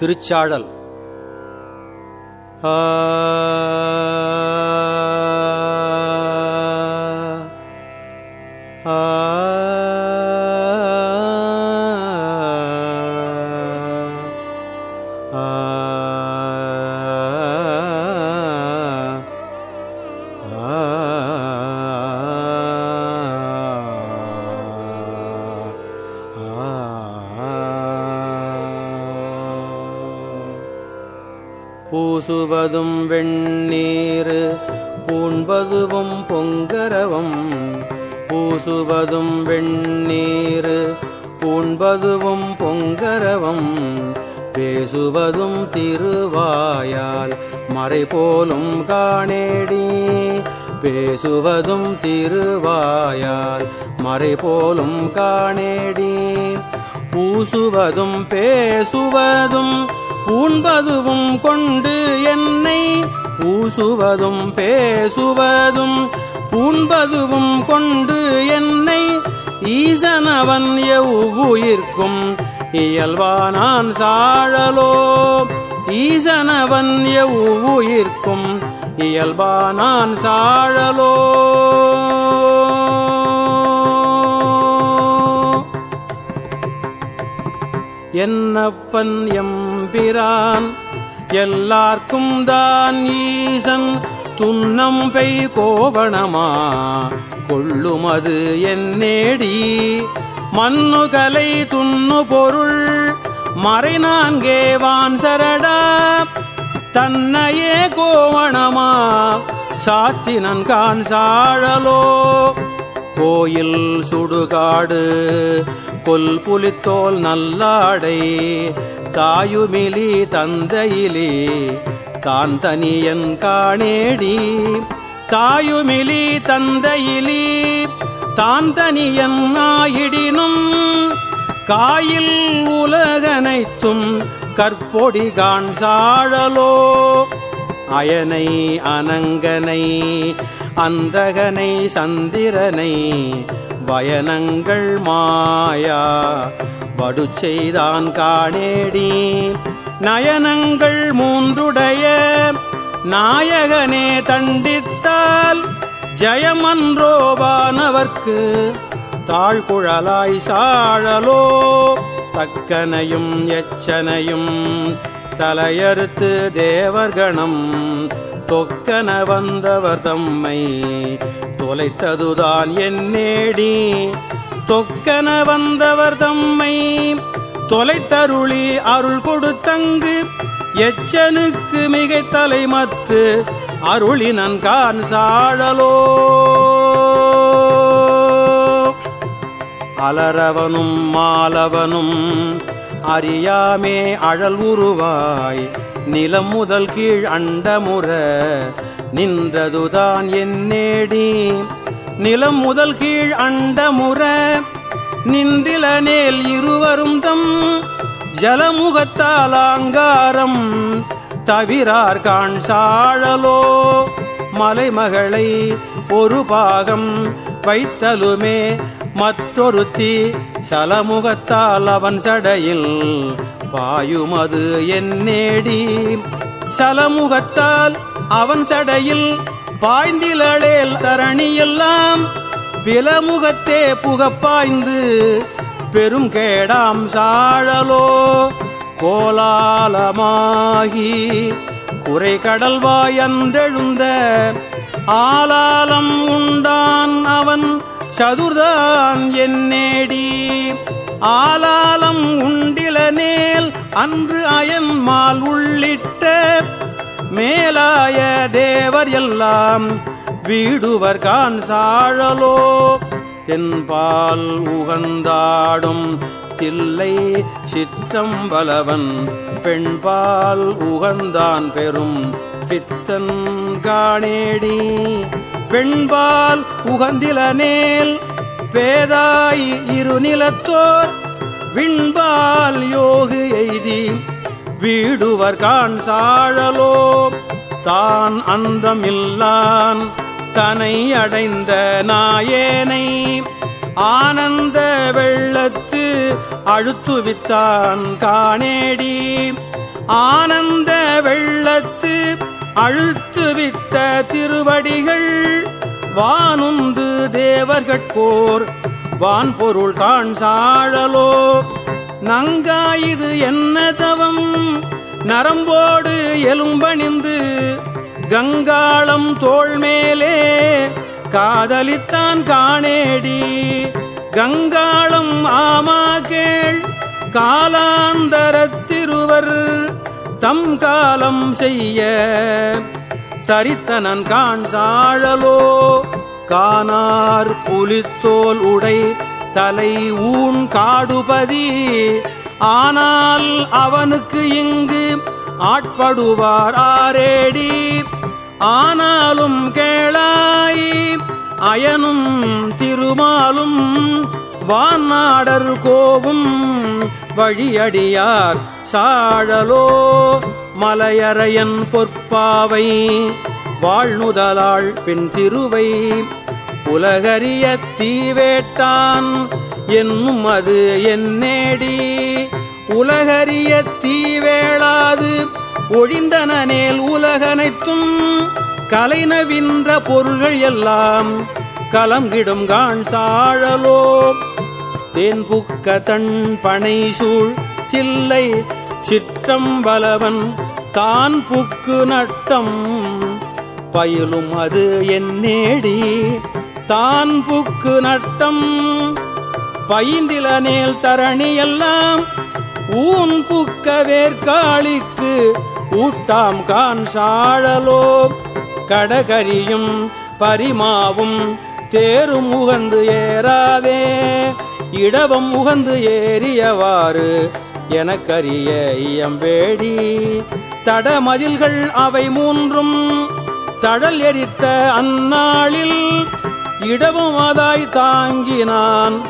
திருச்சாழல். ஆ. பூசுவதும் வெண்ணீர் பூண்பதுவும் பொங்கரவம். பூசுவதும் வெண்ணீர் பூண்பதுவும் பொங்கரவம். பேசுவதும் திருவாயால் மறை போலும் காணேடி. பேசுவதும் திருவாயால் மறை போலும் காணேடி. பூசுவதும் பேசுவதும் பூண்பதுவும் கொண்டு என்னை பூசுவதும் பேசுவதும் பூண்பதுவும் கொண்டு என்னை ஈசனவன் எவ்வுயிர்க்கும் இயல்வானான் சாழலோ? ஈசனவன் எவ்வுயிர்க்கும் இயல்பானான் சாழலோ? என்னப்பன் எம் எம்பிரான் எல்லார்க்கும் தான் ஈசன் துன்னம் பெய் கோவணமா. கொள்ளுமது என்னேடி மண்ணுகலை துண்ணு பொருள் மறை நான்கே வான் சரடா. தன்னையே கோவணமா சாத்தினன் கான் சாழலோ. கோயில் சுடுகாடு கொல் புலித்தோல் நல்லாடை. தாயுமிலி தந்தையிலே தான் தனியன் காணேடி. தாயுமிலி தந்தையிலி தான் தனியன் ஆயிடினும் காயில் உலகனைத்தும் கற்பொடி கான் சாழலோ. அயனை அனங்கனை அந்தகனை சந்திரனை வயனங்கள் மாயா. வடு செய்தான் காணேடி நயனங்கள் மூன்றுடைய நாயகனே தண்டித்தால் ஜயமன்றோவானவர்க்கு தாழ்குழலாய் சாழலோ. தக்கனையும் எச்சனையும் தலையறுத்து தேவர்கணம் தொக்கன வந்தவர் தம்மை தொலைத்ததுதான் என் நேடி தொக்கன வந்தவர் தம்மை தொலைத்தருளி அருள் கொடுத்தங்கு எச்சனுக்கு மிகை தலைமற்று அருளினன் கான் சாழலோ. அலரவனும் மாலவனும் அறியாமே அழல் உருவாய் நிலம் முதல் கீழ் அண்டமுற நின்றதுதான் என்னேடி நிலம் முதல் கீழ் அண்டமுற நின்றில நேல் இருவரும் தம் ஜலமுகத்தால் ஆங்காரம் தவிரார் காண் சாழலோ மலைமகளை ஒரு பாகம் வைத்தலுமே மற்றொருத்தி சலமுகத்தால் அவன் சடையில் பாயுமது என்னேடி? சலமுகத்தால் அவன் சடையில் பாய்ந்திலேல் தரணியெல்லாம் விலமுகத்தே புகப்பாய்ந்து பெரும் கேடாம் சாழலோ கோலாலமாகி குறை கடல்வாய் அன்றெழுந்த ஆலாலம் உண்டான் அவன் சதுர்தான் என்னேடி. ஆலாலம் உண்டில நேல் அன்று அயன்மால் உள்ளிட்ட மேலாய தேவர் எல்லாம் வீடுவர் கான் சாழலோ. தென்பால் உகந்தாடும் தில்லை சிற்றம்பலவன் பெண்பால் உகந்தான் பெரும் பித்தன் காணேடி. பெண்பால் உகந்திலனேல் பேதாய் இருநிலத்தோர் விண்பால் யோகு எய்தி. வீடுவர் கான் சாழலோ. தான் அந்தமில்லான் தனை அடைந்த நாயேனை. ஆனந்த வெள்ளத்து அழுத்துவித்தான் காணேடி. ஆனந்த வெள்ளத்து அழுத்துவித்த திருவடிகள். வானுந்து தேவர்கட்கோர் வான்பொருள் காண்சாழலோ நங்காயுது என்ன தவம்? நரம்போடு எலும்பணிந்து கங்காளம் தோல் மேலே காதலித்தான் காணேடி. கங்காளம் ஆமா கேள் காலாந்தரத்திருவர் தம் காலம் செய்ய. தரித்தனன் காண் சாழலோ கானார் புலித்தோல் உடை தலை ஊன் காடுபதி. ஆனால் அவனுக்கு இங்கு ஆட்படுவார் ஆரேடி. ஆனாலும் கேளாய் அயனும் திருமாலும் வாநாடர் கோவும் வழியடியார் சாழலோ. மலையறையன் பொற்பாவை வாழ்நுதலாள் பின் திருவை. உலகறிய தீவேட்டான் என்னும் அது என்னேடி உலகறிய தீவேளாது ஒழிந்தனேல் உலகனைத்தும் கலைநவின்ற பொருள்கள் எல்லாம் கலங்கிடும் காண் சாழலோ. தேன்புக்க தன் பனை சூழ் தில்லை சிற்றம்பலவன் தான் புக்கு நட்டம். பயிலும் அது என்னேடி தான் புக்கு நட்டம். பயிந்திலனேல் தரணி எல்லாம் ஊன் புக்க வேர்காளிக்கு ஊட்டாம் கான் சாழலோ. கடகரியும் பரிமாவும் தேரும் உகந்து ஏறாதே. இடவம் உகந்து ஏறியவாறு எனக்கரிய இயம்பேடி தடமதில்கள் அவை மூன்றும் தடல் எரித்த அந்நாளில் இடமும் அதாய் தாங்கினான்.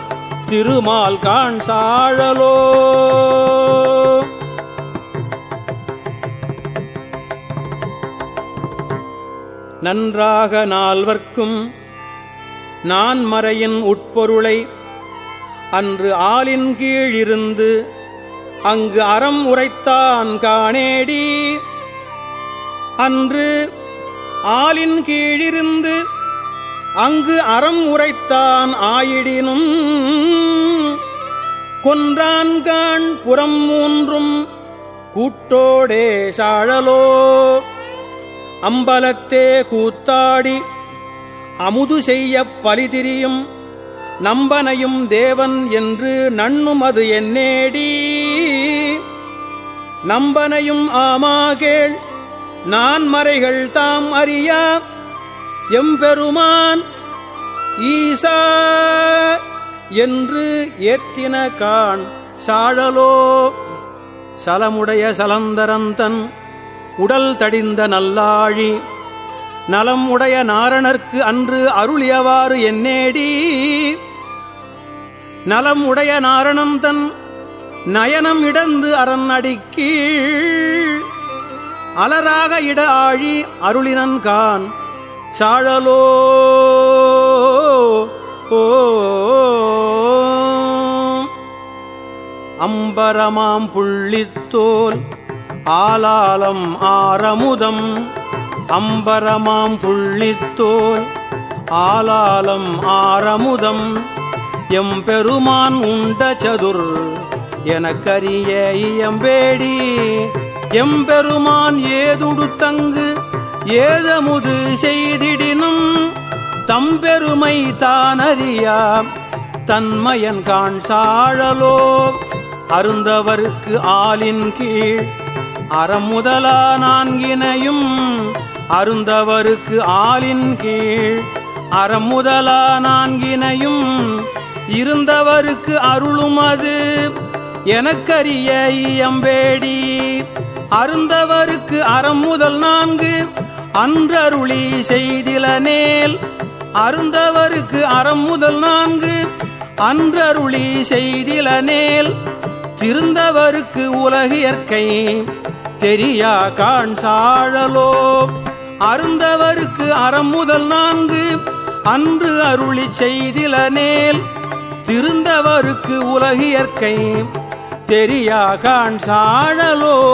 திருமால் காண் சாழலோ. நன்றாக நால்வர்க்கும் நான் மறையின் உட்பொருளை அன்று ஆளின் கீழ் இருந்து அங்கு அறம் உரைத்தான் காணேடி. அன்று ஆலின் கீழிருந்து அங்கு அறம் உரைத்தான் ஆயிடினும் கொன்றான்கான் புறம் மூன்றும் கூட்டோடே சாழலோ. அம்பலத்தே கூத்தாடி அமுது செய்ய பலிதிரியும் நம்பனையும் தேவன் என்று நண்ணும் அது என்னேடி. நம்பனையும் ஆமாகேள் நான் மறைகள் தாம் அறியா எம்பெருமான் ஈசா என்று ஏத்தின கான் சாழலோ. சலமுடைய சலந்தரந்தன் உடல் தடிந்த நல்லாழி நலம் உடைய நாரணர்க்கு அன்று அருளியவாறு என்னேடி. நலம் உடைய நாரணம் தன் நயனம் இடந்து அரண் அடிக்கீழ் அலராக இட ஆழி அருளினன் கான் சாழலோ. ஓ. அம்பரமாம் புள்ளித்தோல் ஆலாலம் ஆரமுதம். அம்பரமாம் புள்ளித்தோல் ஆலாலம் ஆரமுதம். எம்பெருமான் உண்ட சதுர் எனக்கரிய இயம்பேடி. எம்பெருமான் ஏதுடுத்தங்கு ஏதமுது செய்திடினும் தம்பெருமை தானறியா? தன்மயன் காண் சாழலோ? அருந்தவருக்கு ஆளின் கீழ் அறமுதலா நான்கினையும் அருந்தவருக்கு ஆளின் கீழ் அறமுதலா நான்கினையும் இருந்தவருக்கு அருளும் அது எனக்கரிய இயம்பேடி அருந்தவருக்கு அறம் முதல் நான்கு அன்றருளி செய்தில நேல். அருந்தவருக்கு அறம் முதல் நான்கு. அன்றருளி செய்தில நேல். திருந்தவருக்கு உலகியற்கை தெரியா காண் சாழலோ. அருந்தவருக்கு அறம் முதல் நான்கு. அன்று அருளி செய்தில நேல். திருந்தவருக்கு உலகியற்கை தெரியா காண் சாழலோ.